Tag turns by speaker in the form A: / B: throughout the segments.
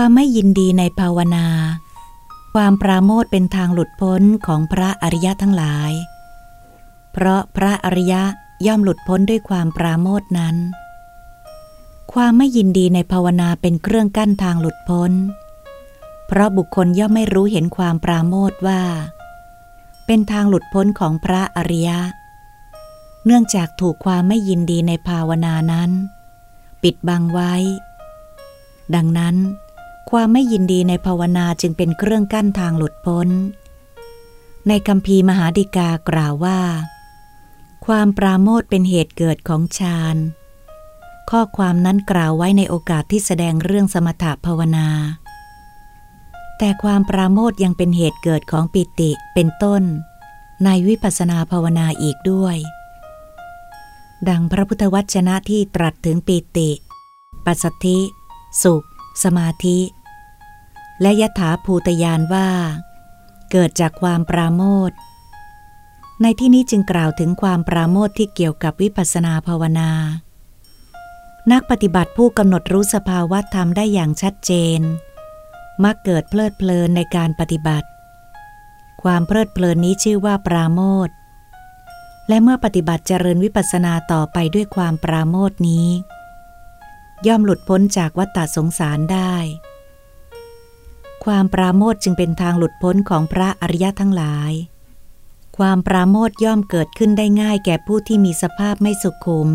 A: ความไม่ยินดีในภาวนา ความปราโมทเป็นทางหลุดพ้นของพระอริยะทั้งหลาย เพราะพระอริยะย่อมหลุดพ้นด้วยความปราโมทนั้น ความไม่ยินดีในภาวนาเป็นเครื่องกั้นทางหลุดพ้น เพราะบุคคลย่อมไม่รู้เห็นความปราโมทว่า เป็นทางหลุดพ้นของพระอริยะ เนื่องจากถูกความไม่ยินดีในภาวนานั้น ปิดบังไว้ ดังนั้น ความไม่ยินดีในภาวนาจึงเป็นเครื่องกั้นทางหลุดพ้น ในคำพีมหาดิกากล่าวว่า ความปราโมทเป็นเหตุเกิดของฌาน ข้อความนั้นกล่าวไว้ในโอกาสที่แสดงเรื่องสมถภาวนา แต่ความปราโมทยังเป็นเหตุเกิดของปิติเป็นต้น ในวิปัสสนาภาวนาอีกด้วย ดังพระพุทธวจนะที่ตรัสถึงปิติ ปัสสธิ สุขสมาธิ และยถาภูตยานว่า เกิดจากความปราโมทในที่นี้จึงกล่าวถึงความปราโมทที่เกี่ยวกับวิปัสนาภาวนา นักปฏิบัติผู้กำหนดรู้สภาวะธรรมได้อย่างชัดเจน มักเกิดเพลิดเพลินในการปฏิบัติ ความเพลิดเพลินนี้ชื่อว่าปราโมทและเมื่อปฏิบัติเจริญวิปัสสนาต่อไปด้วยความปราโมทนี้ ย่อมหลุดพ้นจากวัฏฏสงสารได้ ความปราโมทจึงเป็นทางหลุดพ้นของพระอริยะทั้งหลาย ความปราโมทย่อมเกิดขึ้นได้ง่ายแก่ผู้ที่มีสภาพไม่สุขุม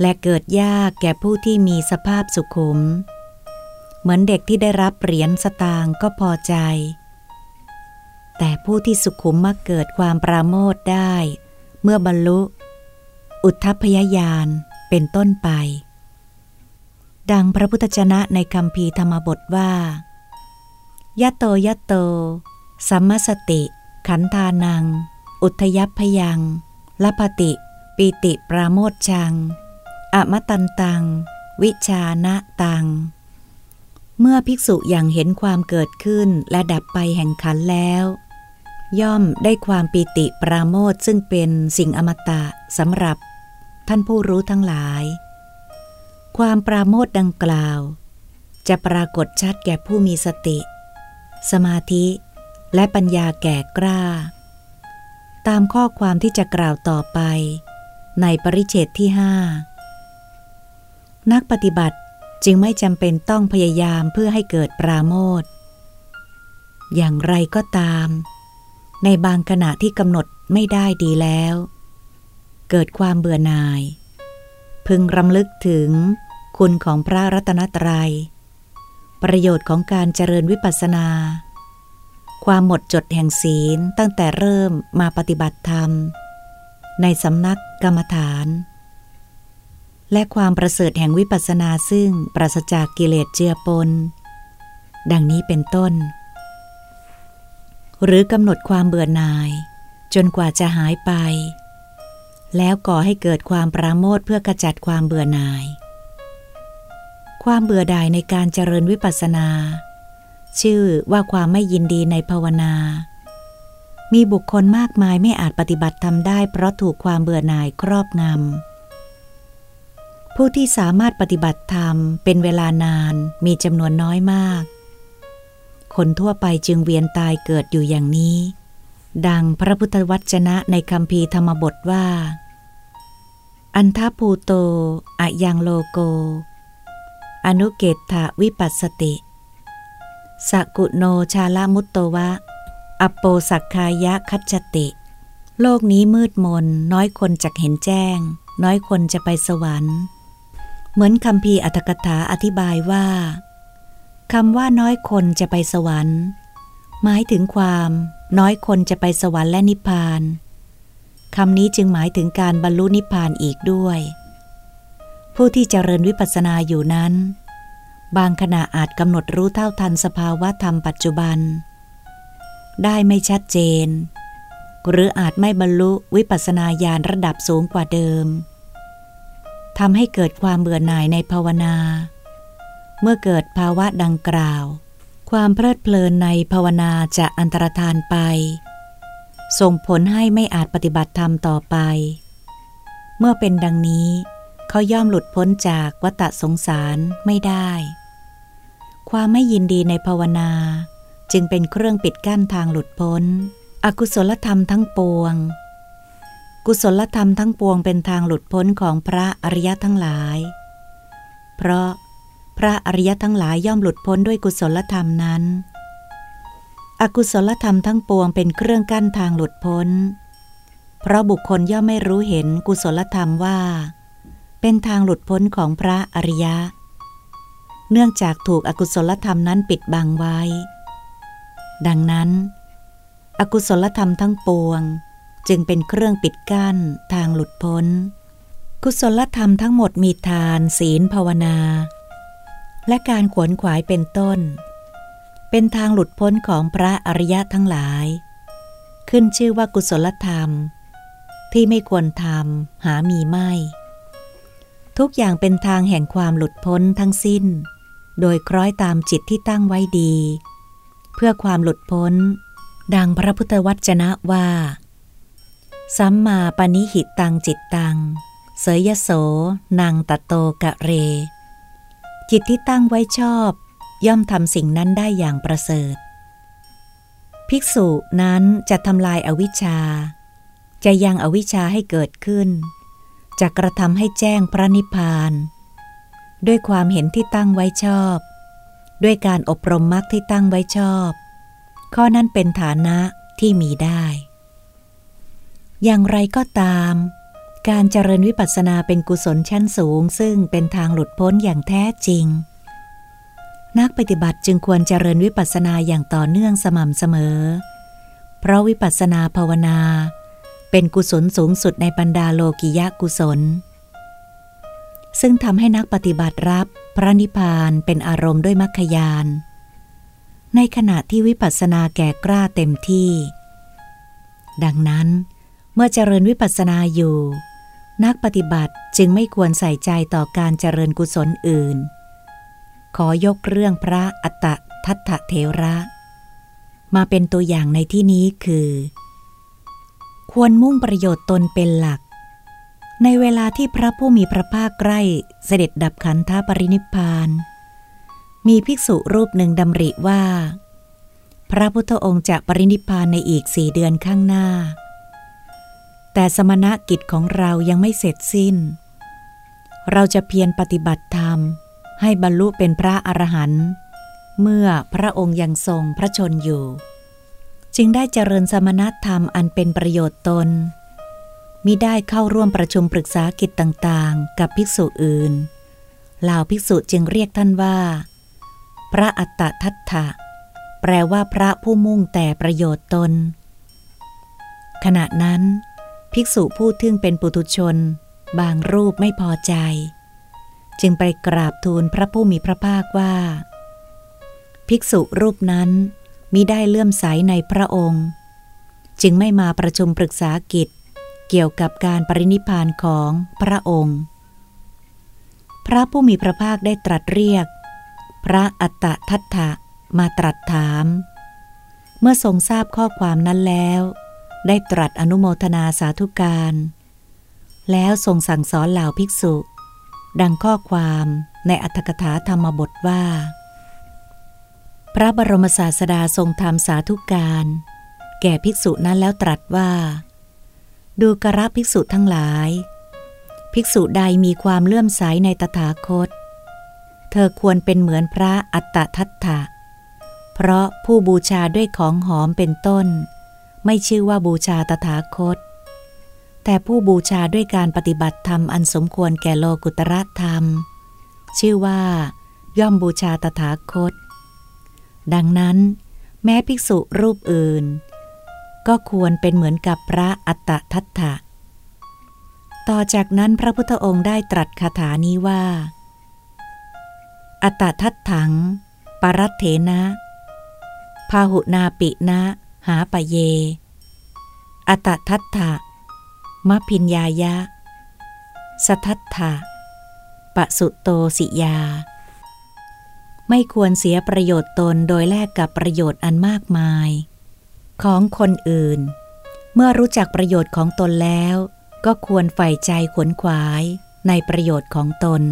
A: และเกิดยากแก่ผู้ที่มีสภาพสุขุม เหมือนเด็กที่ได้รับเหรียญสตางก็พอใจ แต่ผู้ที่สุขุมมักเกิดความปราโมทได้ เมื่อบรรลุ อุทธพยายานเป็นต้นไปดังพระพุทธจนะในคำพีธรรมบทว่า ยะโตยะโต สัมมสติ ขันธานัง อุทยพยังละปติ ปีติปราโมทชัง อมตันตัง วิชานะตัง เมื่อภิกษุอย่างเห็นความเกิดขึ้นและดับไปแห่งขันแล้ว ย่อมได้ความปีติปราโมทซึ่งเป็นสิ่งอมตะสำหรับ ท่านผู้รู้ทั้งหลาย ความปราโมทดังกล่าว จะปรากฏชัดแก่ผู้มีสติ สมาธิ และปัญญาแก่กล้า ตามข้อความที่จะกล่าวต่อไป ในปริเชตที่ห้านักปฏิบัติจึงไม่จำเป็นต้องพยายามเพื่อให้เกิดปราโมทอย่างไรก็ตาม ในบางขณะที่กำหนดไม่ได้ดีแล้ว เกิดความเบื่อหน่าย พึงรำลึกถึงคุณของพระรัตนตรยัย ประโยชน์ของการเจริญวิปัสสนา ความหมดจดแห่งศีลตั้งแต่เริ่มมาปฏิบัติธรรม ในสำนักกรรมฐาน และความประเสริฐแห่งวิปัสสนาซึ่งปราศจากกิเลสเจือปน ดังนี้เป็นต้น หรือกำหนดความเบื่อหน่าย จนกว่าจะหายไป แล้วก่อให้เกิดความปราโมทเพื่อกระจัดความเบื่อหน่าย ความเบื่อดายในการเจริญวิปัสสนา ชื่อว่าความไม่ยินดีในภาวนา มีบุคคลมากมายไม่อาจปฏิบัติทำได้ เพราะถูกความเบื่อหน่ายครอบงำผู้ที่สามารถปฏิบัติธรรมเป็นเวลานานมีจำนวนน้อยมาก คนทั่วไปจึงเวียนตายเกิดอยู่อย่างนี้ ดังพระพุทธวจนะในคำพีธรรมบทว่า อันทภูโตอะยังโลโก อนุเกตถวิปัสสติสกุโนชาลามุตโตวะ อปโปสักคายะคัจติ โลกนี้มืดมน น้อยคนจะเห็นแจ้ง น้อยคนจะไปสวรรค์ เหมือนคำพีอัตถกถาอธิบายว่าคำว่าน้อยคนจะไปสวรรค์ หมายถึงความ น้อยคนจะไปสวรรค์และนิพพานคำนี้จึงหมายถึงการบรรลุนิพพานอีกด้วย ผู้ที่เจริญวิปัสสนาอยู่นั้น บางขณะอาจกำหนดรู้เท่าทันสภาวะธรรมปัจจุบัน ได้ไม่ชัดเจน หรืออาจไม่บรรลุวิปัสสนาญาณระดับสูงกว่าเดิมทำให้เกิดความเบื่อหน่ายในภาวนา เมื่อเกิดภาวะดังกล่าว ความเพลิดเพลินในภาวนาจะอันตรธานไป ส่งผลให้ไม่อาจปฏิบัติธรรมต่อไป เมื่อเป็นดังนี้ เขาย่อมหลุดพ้นจากวัฏสงสารไม่ได้ ความไม่ยินดีในภาวนา จึงเป็นเครื่องปิดกั้นทางหลุดพ้น อกุศลธรรมทั้งปวง กุศลธรรมทั้งปวงเป็นทางหลุดพ้นของพระอริยะทั้งหลาย เพราะพระอริยะทั้งหลายย่อมหลุดพ้นด้วยกุศลธรรมนั้น อกุศลธรรมทั้งปวงเป็นเครื่องกั้นทางหลุดพ้น เพราะบุคคลย่อมไม่รู้เห็นกุศลธรรมว่า เป็นทางหลุดพ้นของพระอริยะ เนื่องจากถูกอกุศลธรรมนั้นปิดบังไว้ ดังนั้น อกุศลธรรมทั้งปวง จึงเป็นเครื่องปิดกั้นทางหลุดพ้น กุศลธรรมทั้งหมดมีทานศีลภาวนา และการขวนขวายเป็นต้น เป็นทางหลุดพ้นของพระอริยะทั้งหลาย ขึ้นชื่อว่ากุศลธรรมที่ไม่ควรทำหามีไม่ ทุกอย่างเป็นทางแห่งความหลุดพ้นทั้งสิ้น โดยคล้อยตามจิตที่ตั้งไว้ดี เพื่อความหลุดพ้น ดังพระพุทธวจนะว่า สัมมาปณิหิตตังจิตตัง เสยโสนางตะโตกะเร จิตที่ตั้งไว้ชอบ ย่อมทำสิ่งนั้นได้อย่างประเสริฐ ภิกษุนั้นจะทำลายอาวิชชา จะยังอวิชชาให้เกิดขึ้น จะกระทำให้แจ้งพระนิพพาน ด้วยความเห็นที่ตั้งไว้ชอบ ด้วยการอบรมมรรคที่ตั้งไว้ชอบ ข้อนั้นเป็นฐานะที่มีได้ อย่างไรก็ตาม การเจริญวิปัสสนาเป็นกุศลชั้นสูง ซึ่งเป็นทางหลุดพ้นอย่างแท้จริง นักปฏิบัติจึงควรเจริญวิปัสสนาอย่างต่อเนื่องสม่ำเสมอ เพราะวิปัสสนาภาวนา เป็นกุศลสูงสุดในบรรดาโลกิยะกุศล ซึ่งทำให้นักปฏิบัติรับพระนิพพานเป็นอารมณ์ด้วยมรรคยาน ในขณะที่วิปัสสนาแก่กล้าเต็มที่ ดังนั้น เมื่อเจริญวิปัสสนาอยู่ นักปฏิบัติจึงไม่ควรใส่ใจต่อการเจริญกุศลอื่น ขอยกเรื่องพระอัตตทัตถเทระ มาเป็นตัวอย่างในที่นี้คือ ควรมุ่งประโยชน์ตนเป็นหลัก ในเวลาที่พระผู้มีพระภาคใกล้เสด็จดับขันธปรินิพาน มีภิกษุรูปหนึ่งดำริว่า พระพุทธองค์จะปรินิพานในอีกสี่เดือนข้างหน้า แต่สมณกิจของเรายังไม่เสร็จสิ้น เราจะเพียรปฏิบัติธรรม ให้บรรลุเป็นพระอรหันต์เมื่อพระองค์ยังทรงพระชนอยู่ จึงได้เจริญสมณธรรมอันเป็นประโยชน์ตน มิได้เข้าร่วมประชุมปรึกษากิจต่างๆ กับภิกษุอื่นเหล่าภิกษุจึงเรียกท่านว่า พระอัตตทัตถะ แปลว่าพระผู้มุ่งแต่ประโยชน์ตน ขณะนั้น ภิกษุผู้ทึ่งเป็นปุถุชน บางรูปไม่พอใจ จึงไปกราบทูลพระผู้มีพระภาคว่า ภิกษุรูปนั้น มิได้เลื่อมใสในพระองค์ จึงไม่มาประชุมปรึกษากิจ เกี่ยวกับการปรินิพานของพระองค์ พระผู้มีพระภาคได้ตรัสเรียก พระอัตตทัตถะมาตรัสถาม เมื่อทรงทราบข้อความนั้นแล้ว ได้ตรัสอนุโมทนาสาธุการ แล้วทรงสั่งสอนเหล่าภิกษุ ดังข้อความในอัตถกถาธรรมบทว่า พระบรมศาสดาทรงทำสาธุการ แก่ภิกษุนั้นแล้วตรัสว่า ดูกระภิกษุทั้งหลาย ภิกษุใดมีความเลื่อมใสในตถาคต เธอควรเป็นเหมือนพระอัตตทัตถะ เพราะผู้บูชาด้วยของหอมเป็นต้น ไม่ชื่อว่าบูชาตถาคต แต่ผู้บูชาด้วยการปฏิบัติธรรมอันสมควรแก่โลกุตระธรรม ชื่อว่า ย่อมบูชาตถาคต ดังนั้น แม้ภิกษุรูปอื่น ก็ควรเป็นเหมือนกับพระอัตตทัตถะ ต่อจากนั้นพระพุทธองค์ได้ตรัสคาถานี้ว่า อัตตทัตถัง ปรัตเถนะพาหุนาปินะ หาปเย อัตทัตถะมพิญญายะ สทัตถะปสุโตสิยา ไม่ควรเสียประโยชน์ตนโดยแลกกับประโยชน์อันมากมาย ของคนอื่น เมื่อรู้จักประโยชน์ของตนแล้ว ก็ควรใฝ่ใจขวนขวายในประโยชน์ของตน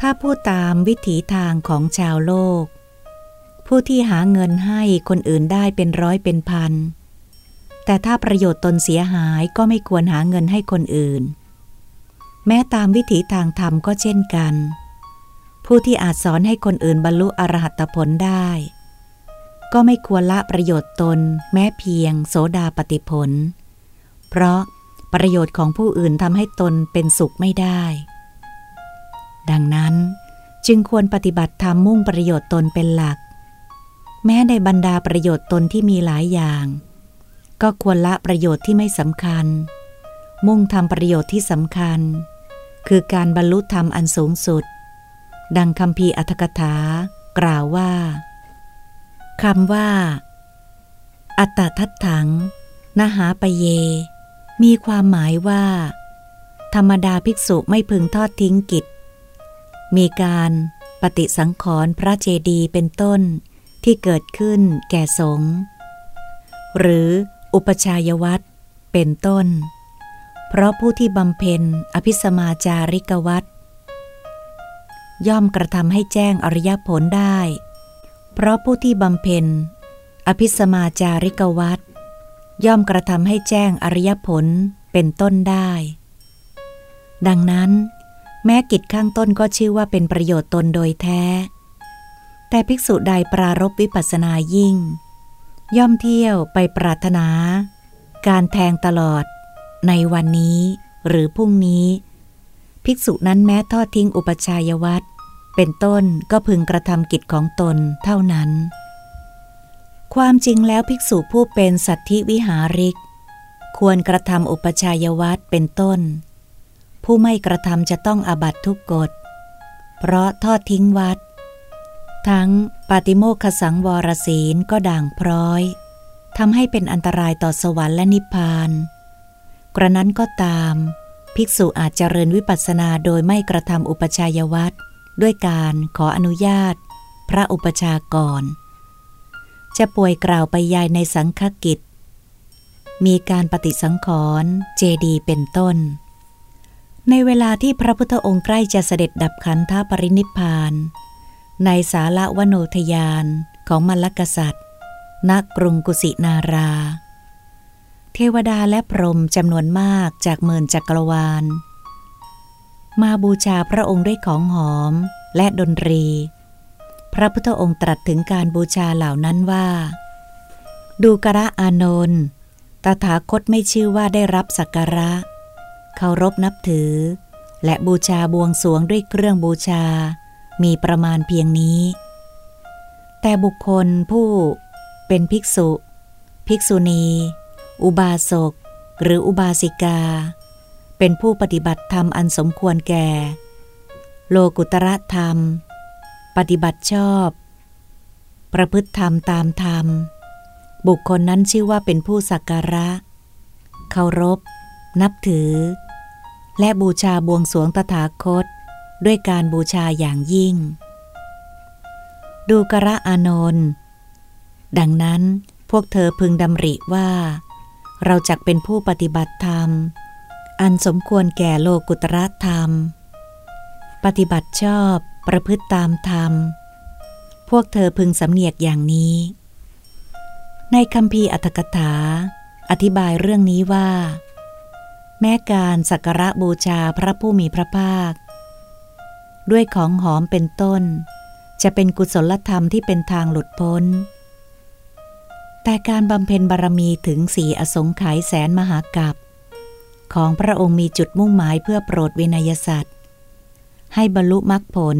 A: ถ้าพูดตามวิถีทางของชาวโลก ผู้ที่หาเงินให้คนอื่นได้เป็นร้อยเป็นพันเแต่ถ้าประโยชน์ตนเสียหายก็ไม่ควรหาเงินให้คนอื่น แม้ตามวิถีทางธรรมก็เช่นกัน ผู้ที่อาจสอนให้คนอื่นบรรลุอรหัตผลได้ ก็ไม่ควรละประโยชน์ตน แม้เพียงโสดาปฏิผล เพราะประโยชน์ของผู้อื่นทำให้ตนเป็นสุขไม่ได้ ดังนั้นจึงควรปฏิบัติธรรมมุ่งประโยชน์ตนเป็นหลัก แม้ในบรรดาประโยชน์ตนที่มีหลายอย่าง ก็ควรละประโยชน์ที่ไม่สำคัญ มุ่งทำประโยชน์ที่สำคัญ คือการบรรลุธรรมอันสูงสุด ดังคำพีอัตถกถากล่าวว่าคำว่า อัตทัตถังนหาปเย มีความหมายว่า ธรรมดาภิกษุไม่พึงทอดทิ้งกิจ มีการปฏิสังขรณ์พระเจดีย์เป็นต้นที่เกิดขึ้นแก่สงฆ์หรือ อุปชายวัตรเป็นต้น เพราะผู้ที่บำเพ็ญอภิสมาจาริกวัตรย่อมกระทำให้แจ้งอริยผลได้ เพราะผู้ที่บำเพ็ญอภิสมาจาริกวัตรย่อมกระทำให้แจ้งอริยผลเป็นต้นได้ ดังนั้น แม้กิจข้างต้นก็ชื่อว่าเป็นประโยชน์ตนโดยแท้ แต่ภิกษุใดปรารบวิปัสสนายิ่ง ย่อมเที่ยวไปปรารถนา การแทงตลอด ในวันนี้หรือพรุ่งนี้ ภิกษุนั้นแม้ทอดทิ้งอุปชัยวัตเป็นต้นก็พึงกระทำกิจของตนเท่านั้น ความจริงแล้วภิกษุผู้เป็นสัตธิวิหาริก ควรกระทำอุปชัยวัตเป็นต้น ผู้ไม่กระทำจะต้องอาบัตทุกกฎ เพราะทอดทิ้งวัด ทั้งปาติโมคสังวรศีลก็ด่างพร้อยทำให้เป็นอันตรายต่อสวรรค์และนิพพาน กระนั้นก็ตาม ภิกษุอาจเจริญวิปัสสนาโดยไม่กระทำอุปชัยวัดด้วยการขออนุญาต พระอุปชากร จะป่วยกล่าวไปยายในสังฆกิจ มีการปฏิสังขรณ์เจดีเป็นต้น ในเวลาที่พระพุทธองค์ใกล้จะเสด็จดับขันธปรินิพพาน ในสาละวโนทยานของมลกษัตริย์ ณ กรุงกุสินารา เทวดาและพรหมจำนวนมากจากเมืองจักรวาล มาบูชาพระองค์ด้วยของหอมและดนตรี พระพุทธองค์ตรัสถึงการบูชาเหล่านั้นว่า ดูกระอานนท์ตถาคตไม่ชื่อว่าได้รับสักการะ เคารพนับถือ และบูชาบวงสวงด้วยเครื่องบูชา มีประมาณเพียงนี้ แต่บุคคลผู้เป็นภิกษุ ภิกษุณี อุบาสก หรืออุบาสิกา เป็นผู้ปฏิบัติธรรมอันสมควรแก่ โลกุตระธรรม ปฏิบัติชอบ ประพฤติธรรมตามธรรม บุคคลนั้นชื่อว่าเป็นผู้สักการะ เคารพ นับถือ และบูชาบวงสวงตถาคต ด้วยการบูชาอย่างยิ่ง ดูกระอานนท์ดังนั้นพวกเธอพึงดำริว่า เราจักเป็นผู้ปฏิบัติธรรม อันสมควรแก่โลกุตระธรรม ปฏิบัติชอบประพฤติตามธรรม พวกเธอพึงสำเนียกอย่างนี้ ในคำพีอัตถกถา อธิบายเรื่องนี้ว่า แม้การสักการะบูชาพระผู้มีพระภาค ด้วยของหอมเป็นต้น จะเป็นกุศลธรรมที่เป็นทางหลุดพ้น แต่การบำเพ็ญบารมีถึงสีอสงไขยแสนมหากัปของพระองค์มีจุดมุ่งหมายเพื่อโปรดวินัยสัตว์ให้บรรลุมรรคผล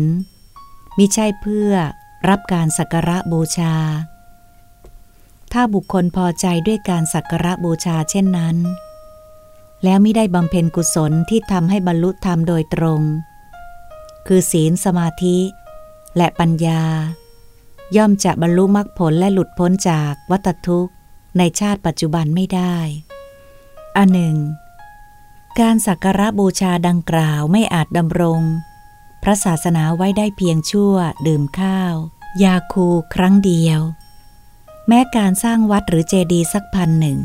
A: มิใช่เพื่อรับการสักการะบูชา ถ้าบุคคลพอใจด้วยการสักการะบูชาเช่นนั้น แล้วไม่ได้บำเพ็ญกุศลที่ทำให้บรรลุธรรมโดยตรง คือศีลสมาธิ และปัญญา ย่อมจะบรรลุมรรคผลและหลุดพ้นจากวัฏทุกข์ในชาติปัจจุบันไม่ได้ อันหนึ่ง การสักการะบูชาดังกล่าวไม่อาจดำรง พระศาสนาไว้ได้เพียงชั่วดื่มข้าว ยาคูครั้งเดียว แม้การสร้างวัดหรือเจดีย์สักพันหนึ่ง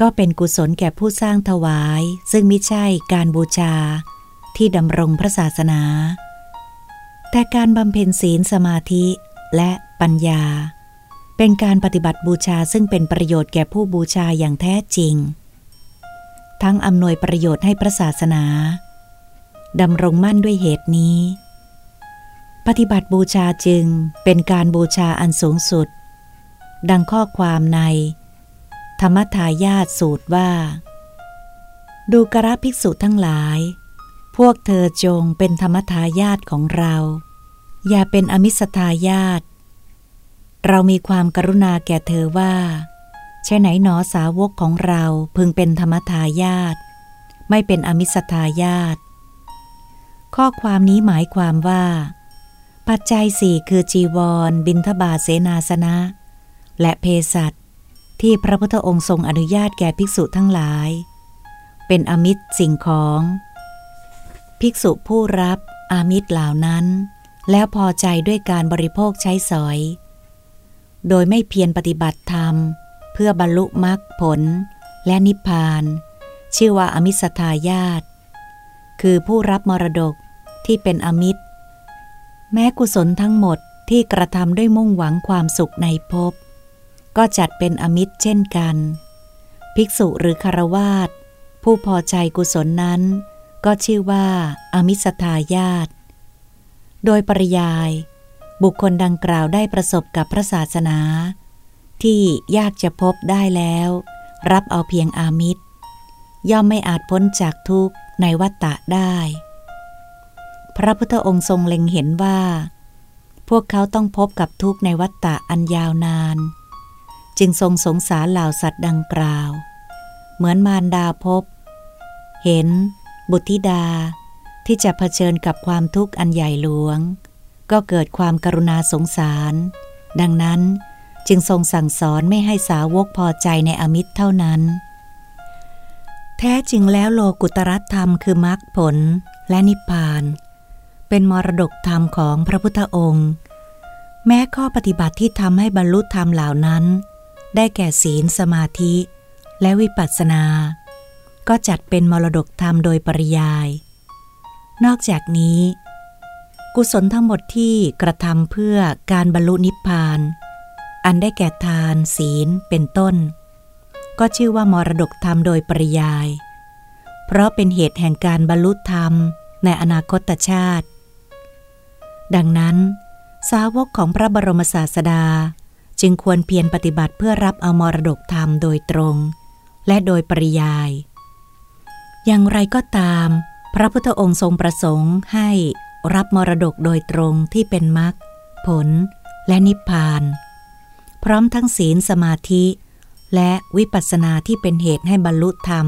A: ก็เป็นกุศลแก่ผู้สร้างถวาย ซึ่งไม่ใช่การบูชา ที่ดำรงพระศาสนา แต่การบำเพ็ญศีลสมาธิและปัญญา เป็นการปฏิบัติบูชาซึ่งเป็นประโยชน์แก่ผู้บูชาอย่างแท้จริง ทั้งอำนวยประโยชน์ให้พระศาสนาดำรงมั่นด้วยเหตุนี้ ปฏิบัติบูชาจึงเป็นการบูชาอันสูงสุด ดังข้อความใน ธรรมทายาทสูตรว่า ดูกระภิกษุทั้งหลาย พวกเธอจงเป็นธรรมทายาทของเรา อย่าเป็นอมิสทายาทเรามีความกรุณาแก่เธอว่าใช่ไหนหนอสาวกของเราพึงเป็นธรรมทายาทไม่เป็นอมิสทายาทข้อความนี้หมายความว่า ปัจจัยสี่คือจีวร บินทบาทเสนาสนะ และเพสัตที่พระพุทธองค์ทรงอนุญาตแก่ภิกษุทั้งหลาย เป็นอมิตรสิ่งของ ภิกษุผู้รับอามิตรเหล่านั้น แล้วพอใจด้วยการบริโภคใช้สอย โดยไม่เพียรปฏิบัติธรรม เพื่อบรรลุมรรคผล และนิพพาน ชื่อว่าอมิสทายาตคือผู้รับมรดกที่เป็นอมิตร แม้กุศลทั้งหมดที่กระทำด้วยมุ่งหวังความสุขในภพก็จัดเป็นอมิตรเช่นกัน ภิกษุหรือคารวาสผู้พอใจกุศลนั้น ก็ชื่อว่า อมิสทายาตโดยปริยาย บุคคลดังกล่าวได้ประสบกับพระศาสนา ที่ยากจะพบได้แล้ว รับเอาเพียงอามิตร ย่อมไม่อาจพ้นจากทุกข์ในวัฏฏะได้ พระพุทธองค์ทรงเล็งเห็นว่า พวกเขาต้องพบกับทุกข์ในวัฏฏะอันยาวนาน จึงทรงสงสารเหล่าสัตว์ดังกล่าว เหมือนมารดาพบ เห็น บุตรธิดาที่จะเผชิญกับความทุกข์อันใหญ่หลวง ก็เกิดความกรุณาสงสาร ดังนั้นจึงทรงสั่งสอนไม่ให้สาวกพอใจในอมิตรเท่านั้น แท้จริงแล้วโลกุตรธรรมคือมรรคผลและนิพพาน เป็นมรดกธรรมของพระพุทธองค์ แม้ข้อปฏิบัติที่ทำให้บรรลุธรรมเหล่านั้น ได้แก่ศีลสมาธิ และวิปัสสนา ก็จัดเป็นมรดกธรรมโดยปริยาย นอกจากนี้ กุศลทั้งหมดที่กระทำเพื่อการบรรลุนิพพาน อันได้แก่ทานศีลเป็นต้น ก็ชื่อว่ามรดกธรรมโดยปริยาย เพราะเป็นเหตุแห่งการบรรลุธรรมในอนาคตชาติ ดังนั้น สาวกของพระบรมศาสดาจึงควรเพียรปฏิบัติเพื่อรับเอามรดกธรรมโดยตรง และโดยปริยาย อย่างไรก็ตาม พระพุทธองค์ทรงประสงค์ให้รับมรดกโดยตรงที่เป็นมรรคผลและนิพพาน พร้อมทั้งศีลสมาธิ และวิปัสสนาที่เป็นเหตุให้บรรลุธรรม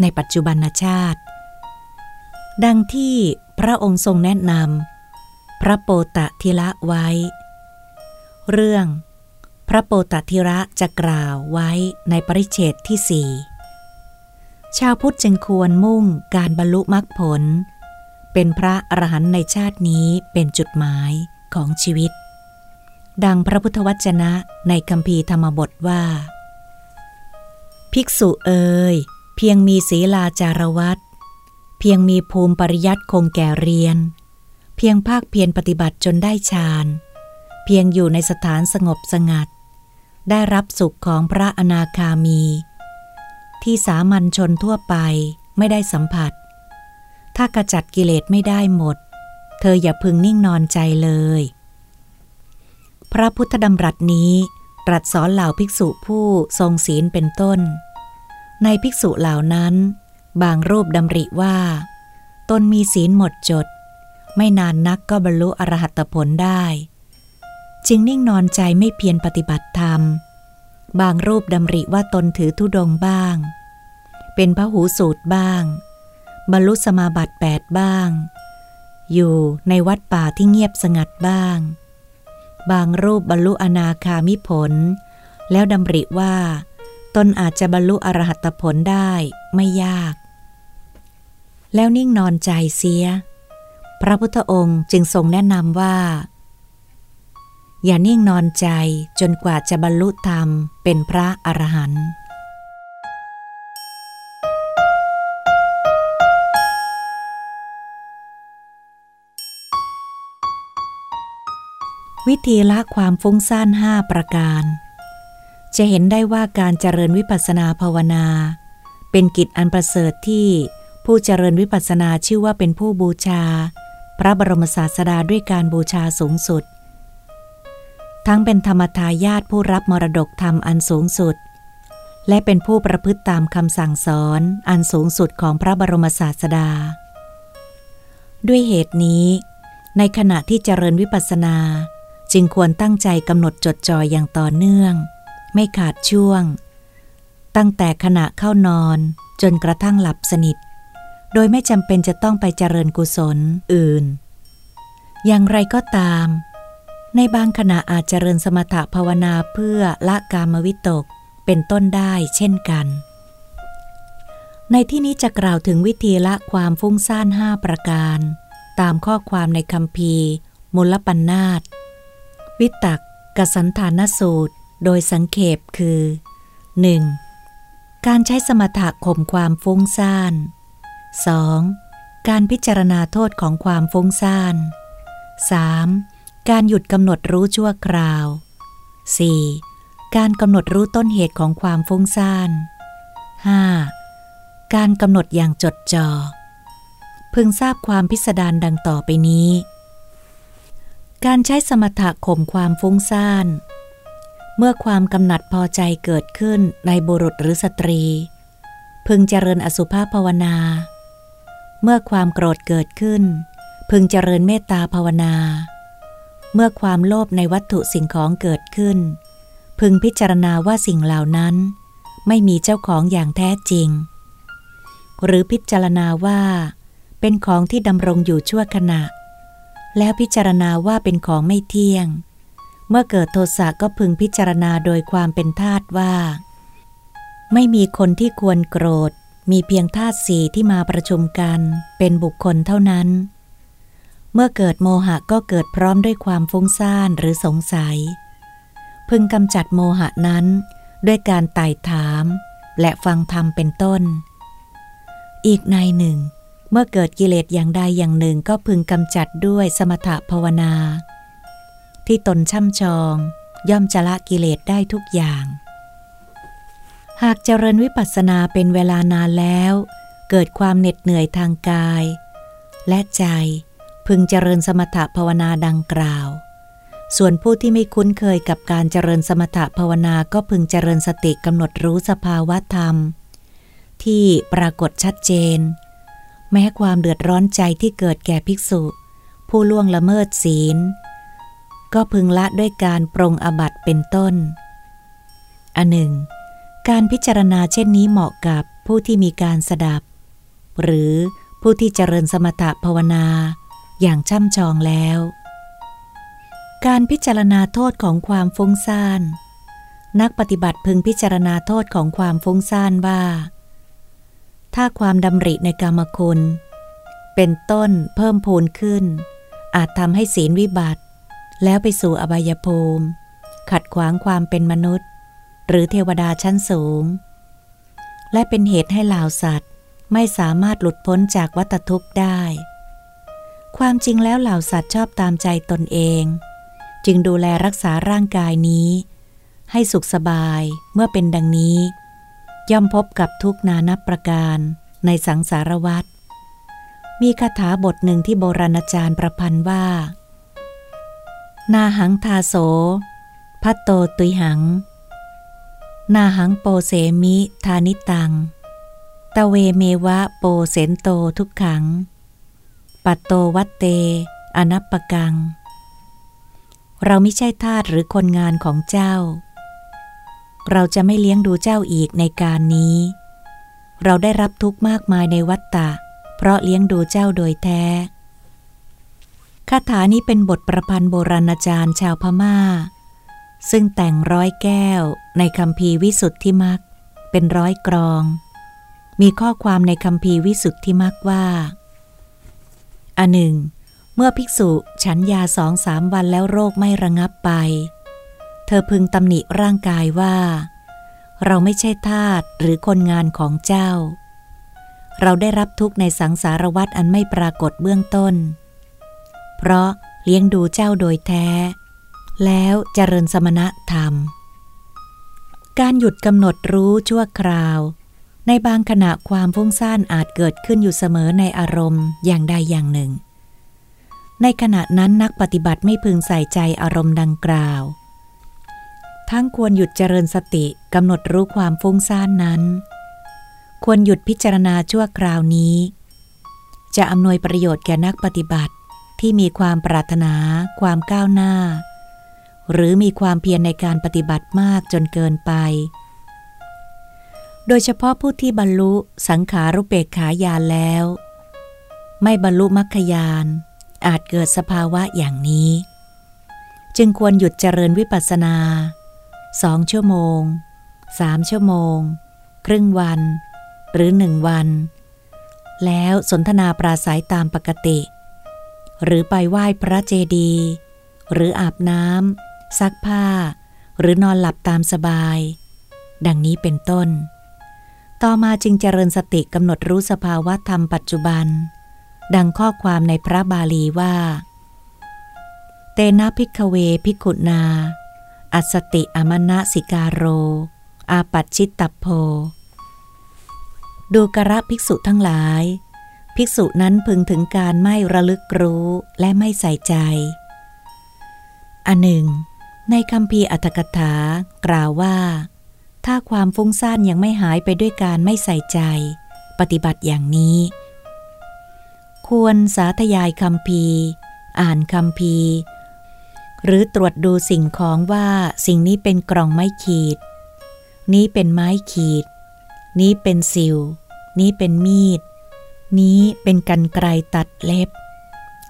A: ในปัจจุบันชาติ ดังที่พระองค์ทรงแนะนำพระโปตะทิระไว้ เรื่อง พระโปตะทิระจะกล่าวไว้ในปริเชตที่สี่ ชาวพุทธจึงควรมุ่งการบรรลุมรรคผล เป็นพระอรหันต์ในชาตินี้เป็นจุดหมายของชีวิต ดังพระพุทธวจนะในคำพีธรรมบทว่า ภิกษุเอ่ยเพียงมีศีลาจารวัตเพียงมีภูมิปริยัติคงแก่เรียน เพียงภาคเพียรปฏิบัติจนได้ฌานเพียงอยู่ในสถานสงบสงัด ได้รับสุขของพระอนาคามี ที่สามัญชนทั่วไปไม่ได้สัมผัส ถ้ากระจัดกิเลสไม่ได้หมด เธออย่าพึงนิ่งนอนใจเลย พระพุทธดำรัสนี้ตรัสสอนเหล่าภิกษุผู้ทรงศีลเป็นต้น ในภิกษุเหล่านั้น บางรูปดำริว่า ตนมีศีลหมดจด ไม่นานนักก็บรรลุอรหัตผลได้ จึงนิ่งนอนใจไม่เพียรปฏิบัติธรรม บางรูปดำริว่าตนถือธุดงบ้าง เป็นพระหูสูตรบ้าง บรรลุสมาบัติแปดบ้าง อยู่ในวัดป่าที่เงียบสงัดบ้าง บางรูปบรรลุอนาคามิผล แล้วดำริว่า ตนอาจจะบรรลุอรหัตผลได้ไม่ยาก แล้วนิ่งนอนใจเสีย พระพุทธองค์จึงทรงแนะนำว่า อย่านิ่งนอนใจจนกว่าจะบรรลุธรรมเป็นพระอรหันต์วิธีละความฟุ้งซ่านห้าประการ จะเห็นได้ว่าการเจริญวิปัสนาภาวนา เป็นกิจอันประเสริฐที่ผู้เจริญวิปัสนาชื่อว่าเป็นผู้บูชา พระบรมศาสดาด้วยการบูชาสูงสุด ทั้งเป็นธรรมทายาทผู้รับมรดกธรรมอันสูงสุด และเป็นผู้ประพฤติตามคำสั่งสอนอันสูงสุดของพระบรมศาสดา ด้วยเหตุนี้ ในขณะที่เจริญวิปัสสนาจึงควรตั้งใจกำหนดจดจ่ออย่างต่อเนื่อง ไม่ขาดช่วง ตั้งแต่ขณะเข้านอนจนกระทั่งหลับสนิท โดยไม่จำเป็นจะต้องไปเจริญกุศลอื่น อย่างไรก็ตาม ในบางขณะอาจเจริญสมถภาวนาเพื่อละกามวิตกเป็นต้นได้เช่นกัน ในที่นี้จะกล่าวถึงวิธีละความฟุ้งซ่านห้าประการ ตามข้อความในคำพีมูลปัญนาตวิตักกสันธานสูตร โดยสังเขปคือ 1. การใช้สมถะข่มความฟุ้งซ่าน 2. การพิจารณาโทษของความฟุ้งซ่าน 3. การหยุดกำหนดรู้ชั่วคราว 4. การกำหนดรู้ต้นเหตุของความฟุ้งซ่าน 5. การกำหนดอย่างจดจอ่อ พึงทราบความพิสดารดังต่อไปนี้ การใช้สมถะข่มความฟุ้งซ่าน เมื่อความกำหนัดพอใจเกิดขึ้นในบุรุษหรือสตรี พึงเจริญอสุภาภาวนา เมื่อความโกรธเกิดขึ้น พึงเจริญเมตตาภาวนา เมื่อความโลภในวัตถุสิ่งของเกิดขึ้น พึงพิจารณาว่าสิ่งเหล่านั้น ไม่มีเจ้าของอย่างแท้จริง หรือพิจารณาว่า เป็นของที่ดำรงอยู่ชั่วขณะ แล้วพิจารณาว่าเป็นของไม่เที่ยง เมื่อเกิดโทสะก็พึงพิจารณาโดยความเป็นธาตุว่า ไม่มีคนที่ควรโกรธ มีเพียงธาตุสี่ที่มาประชุมกัน เป็นบุคคลเท่านั้น เมื่อเกิดโมหะก็เกิดพร้อมด้วยความฟุ้งซ่านหรือสงสัย พึงกำจัดโมหะนั้นด้วยการไต่ถาม และฟังธรรมเป็นต้น อีกในหนึ่ง เมื่อเกิดกิเลสอย่างใดอย่างหนึ่งก็พึงกำจัดด้วยสมถภาวนา ที่ตนช่ำชอง ย่อมจะละกิเลสได้ทุกอย่าง หากเจริญวิปัสสนาเป็นเวลานานแล้ว เกิดความเหน็ดเหนื่อยทางกาย และใจ พึงเจริญสมถภาวนาดังกล่าว ส่วนผู้ที่ไม่คุ้นเคยกับการเจริญสมถภาวนาก็พึงเจริญสติกำหนดรู้สภาวะธรรม ที่ปรากฏชัดเจน แม้ความเดือดร้อนใจที่เกิดแก่ภิกษุ ผู้ล่วงละเมิดศีล ก็พึงละด้วยการปรงอบัตเป็นต้น อันหนึ่ง การพิจารณาเช่นนี้เหมาะกับผู้ที่มีการสดับ หรือผู้ที่เจริญสมถะภาวนา อย่างช่ำชองแล้ว การพิจารณาโทษของความฟุ้งซ่าน นักปฏิบัติพึงพิจารณาโทษของความฟุ้งซ่านว่า ถ้าความดำริในกรรมคุณ เป็นต้นเพิ่มพูนขึ้น อาจทำให้ศีลวิบัติ แล้วไปสู่อบายภูมิ ขัดขวางความเป็นมนุษย์ หรือเทวดาชั้นสูง และเป็นเหตุให้เหล่าสัตว์ไม่สามารถหลุดพ้นจากวัฏทุกข์ได้ ความจริงแล้วเหล่าสัตว์ชอบตามใจตนเอง จึงดูแลรักษาร่างกายนี้ ให้สุขสบายเมื่อเป็นดังนี้ ย่อมพบกับทุกนานับประการในสังสารวัตรมีคาถาบทหนึ่งที่โบราณอาจารย์ประพันธ์ว่า นาหังทาโส พัตโตตุยหัง นาหังโปเสมิ ทานิตัง ตะเวเมวะโปเสนโตทุกขัง ปัตโตวัตเต อนัปปกัง เราไม่ใช่ทาสหรือคนงานของเจ้า เราจะไม่เลี้ยงดูเจ้าอีกในการนี้ เราได้รับทุกข์มากมายในวัฏฏะเพราะเลี้ยงดูเจ้าโดยแท้คาถานี้เป็นบทประพันธ์โบราณอาจารย์ชาวพมา่า ซึ่งแต่งร้อยแก้วในคำพีวิสุทธิมักเป็นร้อยกรอง มีข้อความในคำพีวิสุทธิมักว่า อันหนึ่ง เมื่อภิกษุฉันยาสองสามวันแล้วโรคไม่ระงับไป เธอพึงตำหนิร่างกายว่า เราไม่ใช่ทาสหรือคนงานของเจ้า เราได้รับทุกข์ในสังสารวัฏอันไม่ปรากฏเบื้องต้น เพราะเลี้ยงดูเจ้าโดยแท้ แล้วเจริญสมณธรรม การหยุดกำหนดรู้ชั่วคราว ในบางขณะความฟุ้งซ่านอาจเกิดขึ้นอยู่เสมอในอารมณ์อย่างใดอย่างหนึ่ง ในขณะนั้นนักปฏิบัติไม่พึงใส่ใจอารมณ์ดังกล่าว ทั้งควรหยุดเจริญสติกำหนดรู้ความฟุ้งซ่านนั้น ควรหยุดพิจารณาชั่วคราวนี้ จะอำนวยประโยชน์แก่นักปฏิบัติที่มีความปรารถนา ความก้าวหน้า หรือมีความเพียรในการปฏิบัติมากจนเกินไป โดยเฉพาะผู้ที่บรรลุสังขารุเปกขายานแล้ว ไม่บรรลุมรรคยาน อาจเกิดสภาวะอย่างนี้ จึงควรหยุดเจริญวิปัสสนาสองชั่วโมงสามชั่วโมง ครึ่งวัน หรือหนึ่งวัน แล้วสนทนาปราศัยตามปกติ หรือไปไหว้พระเจดีย์หรืออาบน้ำซักผ้า หรือนอนหลับตามสบาย ดังนี้เป็นต้น ต่อมาจึงเจริญสติกำหนดรู้สภาวะธรรมปัจจุบัน ดังข้อความในพระบาลีว่า เตนะพิกเวพิกุนาอัสติอมณสิกาโร อาปัจชิตตโพ ดูกระภิกษุทั้งหลาย ภิกษุนั้นพึงถึงการไม่ระลึกรู้และไม่ใส่ใจอันหนึ่ง ในคำพีอัตถกถากล่าวว่า ถ้าความฟุ้งซ่านยังไม่หายไปด้วยการไม่ใส่ใจ ปฏิบัติอย่างนี้ ควรสาธยายคำพีอ่านคำพีหรือตรวจดูสิ่งของว่าสิ่งนี้เป็นกล่องไม้ขีด นี้เป็นไม้ขีด นี้เป็นสิว นี้เป็นมีด นี้เป็นกันไกรตัดเล็บ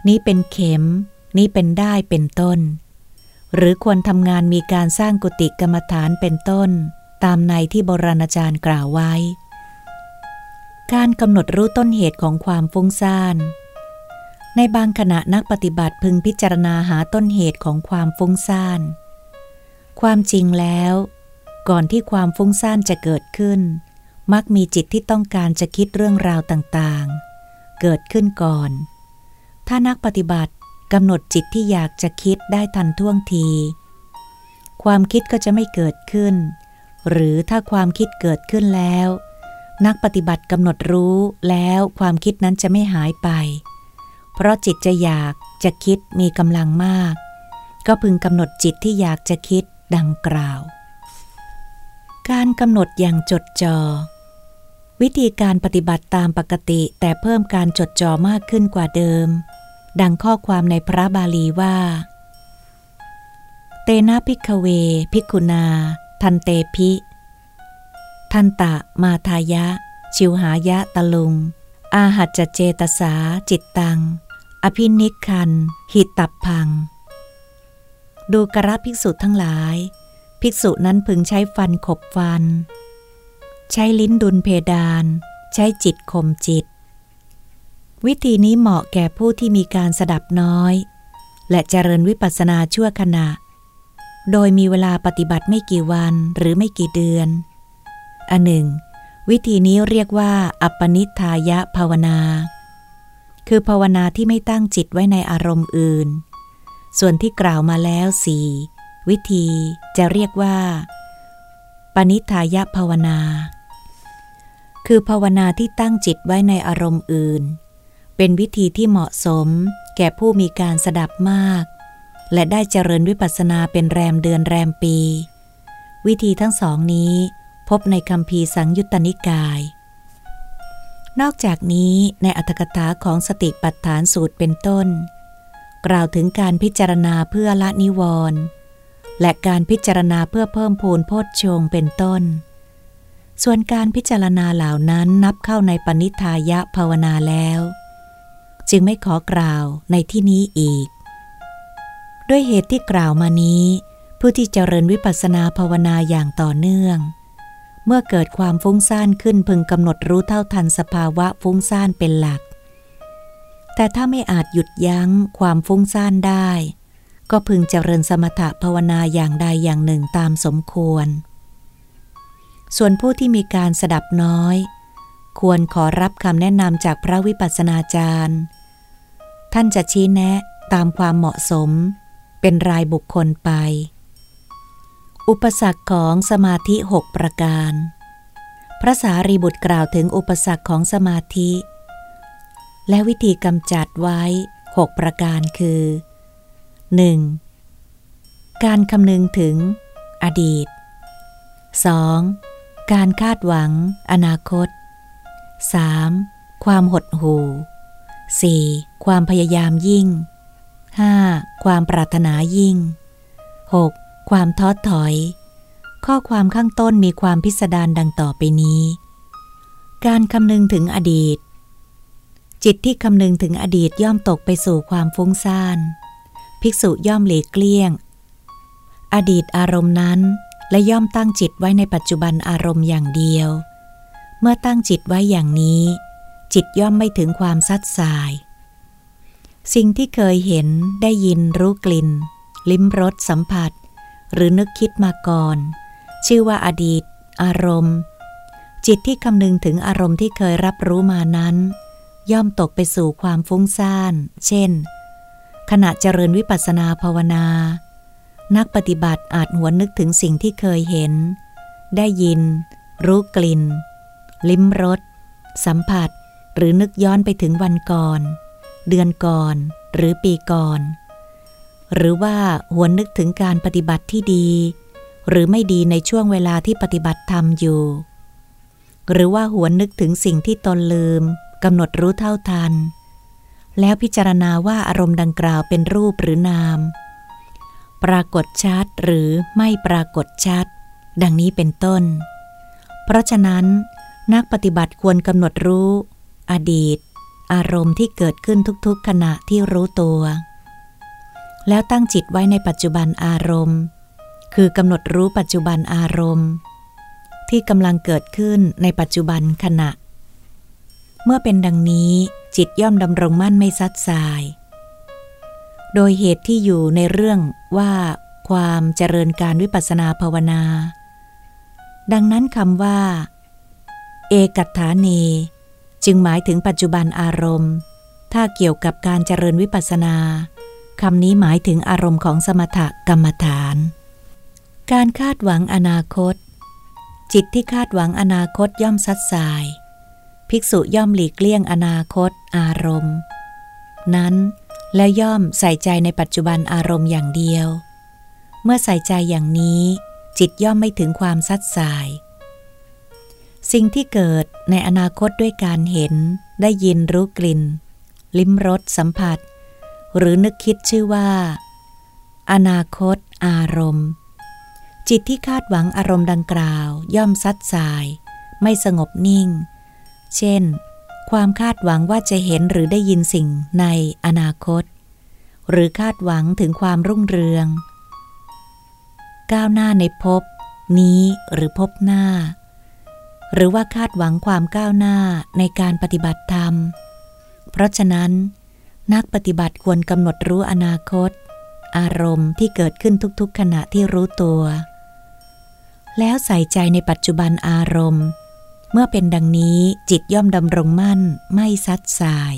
A: นี้เป็นเข็ม นี้เป็นได้เป็นต้น หรือควรทำงานมีการสร้างกุฏิกรรมฐานเป็นต้น ตามในที่โบราณอาจารย์กล่าวไว้ การกำหนดรู้ต้นเหตุของความฟุ้งซ่าน ในบางขณะนักปฏิบัติพึงพิจารณาหาต้นเหตุของความฟุ้งซ่าน ความจริงแล้ว ก่อนที่ความฟุ้งซ่านจะเกิดขึ้น มักมีจิตที่ต้องการจะคิดเรื่องราวต่างๆ เกิดขึ้นก่อน ถ้านักปฏิบัติกำหนดจิตที่อยากจะคิดได้ทันท่วงที ความคิดก็จะไม่เกิดขึ้น หรือถ้าความคิดเกิดขึ้นแล้ว นักปฏิบัติกำหนดรู้แล้วความคิดนั้นจะไม่หายไป เพราะจิตจะอยากจะคิดมีกำลังมาก ก็พึงกำหนดจิตที่อยากจะคิดดังกล่าว การกำหนดอย่างจดจอ่อวิธีการปฏิบัติตามปกติแต่เพิ่มการจดจ่อมากขึ้นกว่าเดิม ดังข้อความในพระบาลีว่า เตนะพิกเว พิกุณา ทันเตพิ ทันตะมาทายะ ชิวหายะตะลุง อาหัจจเจตสาจิตตัง อภินิคัน หิตตับพัง ดูกระภิกษุทั้งหลาย ภิกษุนั้นพึงใช้ฟันขบฟัน ใช้ลิ้นดุลเพดาน ใช้จิตข่มจิต วิธีนี้เหมาะแก่ผู้ที่มีการสดับน้อย และเจริญวิปัสสนาชั่วขณะ โดยมีเวลาปฏิบัติไม่กี่วันหรือไม่กี่เดือน อันหนึ่ง วิธีนี้เรียกว่า อัปปนิทายะภาวนา คือภาวนาที่ไม่ตั้งจิตไว้ในอารมณ์อื่น ส่วนที่กล่าวมาแล้วสี่วิธีจะเรียกว่า ปณิทายะภาวนา คือภาวนาที่ตั้งจิตไว้ในอารมณ์อื่น เป็นวิธีที่เหมาะสมแก่ผู้มีการสดับมาก และได้เจริญวิปัสสนาเป็นแรมเดือนแรมปี วิธีทั้งสองนี้พบในคำพีสังยุตตนิกาย นอกจากนี้ในอัตถกถาของสติปัฏฐานสูตรเป็นต้น กล่าวถึงการพิจารณาเพื่อละนิวรณ์และการพิจารณาเพื่อเพิ่มพูนโพชฌงเป็นต้น ส่วนการพิจารณาเหล่านั้นนับเข้าในปณิธายะภาวนาแล้ว จึงไม่ขอกล่าวในที่นี้อีก ด้วยเหตุที่กล่าวมานี้ ผู้ที่เจริญวิปัสสนาภาวนาอย่างต่อเนื่อง เมื่อเกิดความฟุ้งซ่านขึ้นพึงกำหนดรู้เท่าทันสภาวะฟุ้งซ่านเป็นหลัก แต่ถ้าไม่อาจหยุดยั้งความฟุ้งซ่านได้ ก็พึงเจริญสมถะภาวนาอย่างใดอย่างหนึ่งตามสมควร ส่วนผู้ที่มีการสดับน้อย ควรขอรับคำแนะนำจากพระวิปัสสนาจารย์ ท่านจะชี้แนะตามความเหมาะสม เป็นรายบุคคลไป อุปสรรคของสมาธิหกประการ พระสารีบุตรกล่าวถึงอุปสรรคของสมาธิ และวิธีกำจัดไว้หกประการคือ 1. การคำนึงถึง อดีต 2. การคาดหวัง อนาคต 3. ความหดหู่ 4. ความพยายามยิ่ง 5. ความปรารถนายิ่ง 6. ความท้อถอย ข้อความข้างต้นมีความพิสดารดังต่อไปนี้ การคำนึงถึงอดีต จิตที่คำนึงถึงอดีตย่อมตกไปสู่ความฟุ้งซ่าน ภิกษุย่อมหลีกเลี่ยง อดีตอารมณ์นั้น และย่อมตั้งจิตไว้ในปัจจุบันอารมณ์อย่างเดียว เมื่อตั้งจิตไว้อย่างนี้ จิตย่อมไม่ถึงความซัดสาย สิ่งที่เคยเห็นได้ยินรู้กลิ่น ลิ้มรสสัมผัส หรือนึกคิดมาก่อน ชื่อว่าอดีต อารมณ์ จิตที่คำนึงถึงอารมณ์ที่เคยรับรู้มานั้น ย่อมตกไปสู่ความฟุ้งซ่าน เช่น ขณะเจริญวิปัสสนาภาวนา นักปฏิบัติอาจหวนนึกถึงสิ่งที่เคยเห็น ได้ยิน รู้กลิ่น ลิ้มรสสัมผัส หรือนึกย้อนไปถึงวันก่อน เดือนก่อน หรือปีก่อน หรือว่าหวนนึกถึงการปฏิบัติที่ดี หรือไม่ดีในช่วงเวลาที่ปฏิบัติธรรมอยู่ หรือว่าหวนนึกถึงสิ่งที่ตนลืมกำหนดรู้เท่าทัน แล้วพิจารณาว่าอารมณ์ดังกล่าวเป็นรูปหรือนาม ปรากฏชัดหรือไม่ปรากฏชัด ดังนี้เป็นต้น เพราะฉะนั้น นักปฏิบัติควรกำหนดรู้ อดีต อารมณ์ที่เกิดขึ้นทุกๆขณะที่รู้ตัว แล้วตั้งจิตไว้ในปัจจุบันอารมณ์ คือกำหนดรู้ปัจจุบันอารมณ์ ที่กำลังเกิดขึ้นในปัจจุบันขณะ เมื่อเป็นดังนี้จิตย่อมดำรงมั่นไม่ซัดสาย โดยเหตุที่อยู่ในเรื่องว่าความเจริญการวิปัสสนาภาวนา ดังนั้นคำว่า เอกัตถาเน จึงหมายถึงปัจจุบันอารมณ์ ถ้าเกี่ยวกับการเจริญวิปัสสนาคำนี้หมายถึงอารมณ์ของสมถกรรมฐาน การคาดหวังอนาคต จิตที่คาดหวังอนาคตย่อมซัดสาย ภิกษุย่อมหลีกเลี่ยงอนาคต อารมณ์ นั้นและย่อมใส่ใจในปัจจุบันอารมณ์อย่างเดียว เมื่อใส่ใจอย่างนี้ จิตย่อมไม่ถึงความซัดสาย สิ่งที่เกิดในอนาคตด้วยการเห็น ได้ยินรู้กลิ่น ลิ้มรสสัมผัส หรือนึกคิดชื่อว่า อนาคต อารมณ์ จิตที่คาดหวังอารมณ์ดังกล่าว ย่อมซัดสาย ไม่สงบนิ่ง เช่น ความคาดหวังว่าจะเห็นหรือได้ยินสิ่งในอนาคต หรือคาดหวังถึงความรุ่งเรือง ก้าวหน้าในภพนี้หรือภพหน้า หรือว่าคาดหวังความก้าวหน้าในการปฏิบัติธรรม เพราะฉะนั้น นักปฏิบัติควรกำหนดรู้อนาคต อารมณ์ที่เกิดขึ้นทุกๆ ขณะที่รู้ตัว แล้วใส่ใจในปัจจุบันอารมณ์ เมื่อเป็นดังนี้จิตย่อมดำรงมั่นไม่ซัดสาย